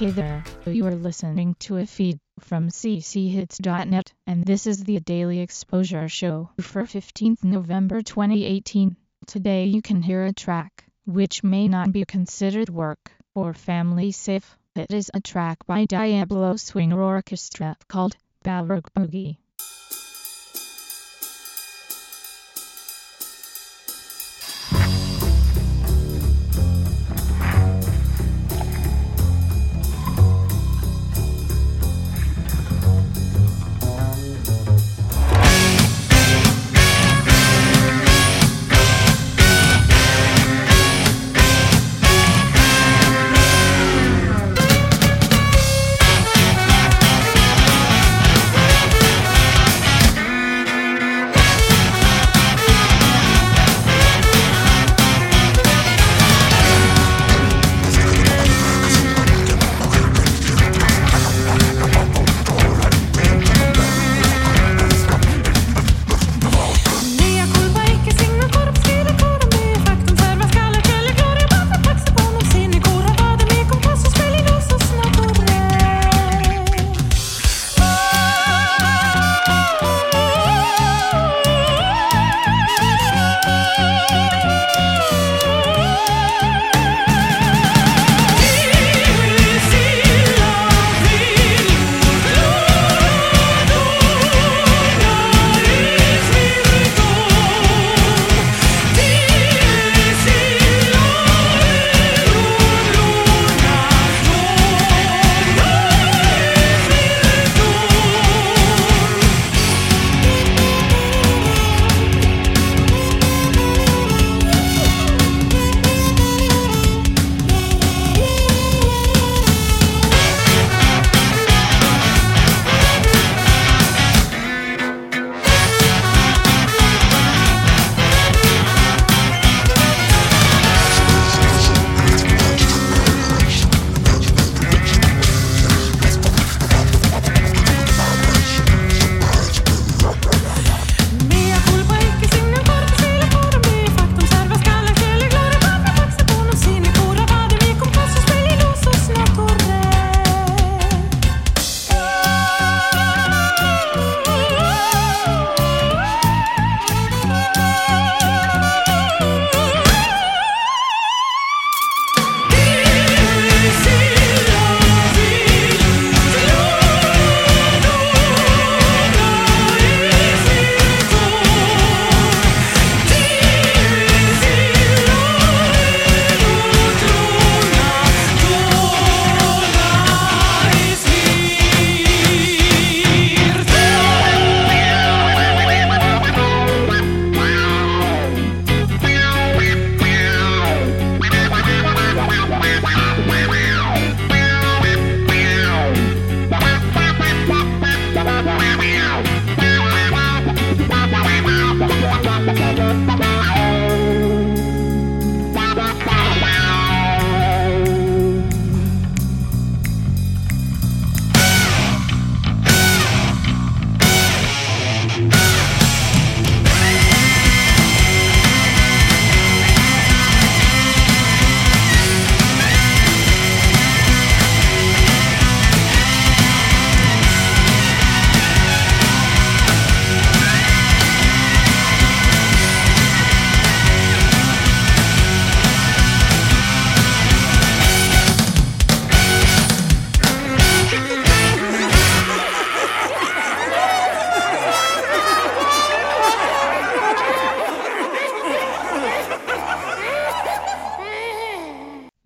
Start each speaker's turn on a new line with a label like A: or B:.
A: Hey there, you are listening to a feed from cchits.net, and this is the Daily Exposure Show for 15th November 2018. Today you can hear a track, which may not be considered work or family safe. It is a track by Diablo Swing Orchestra called Balrog Boogie.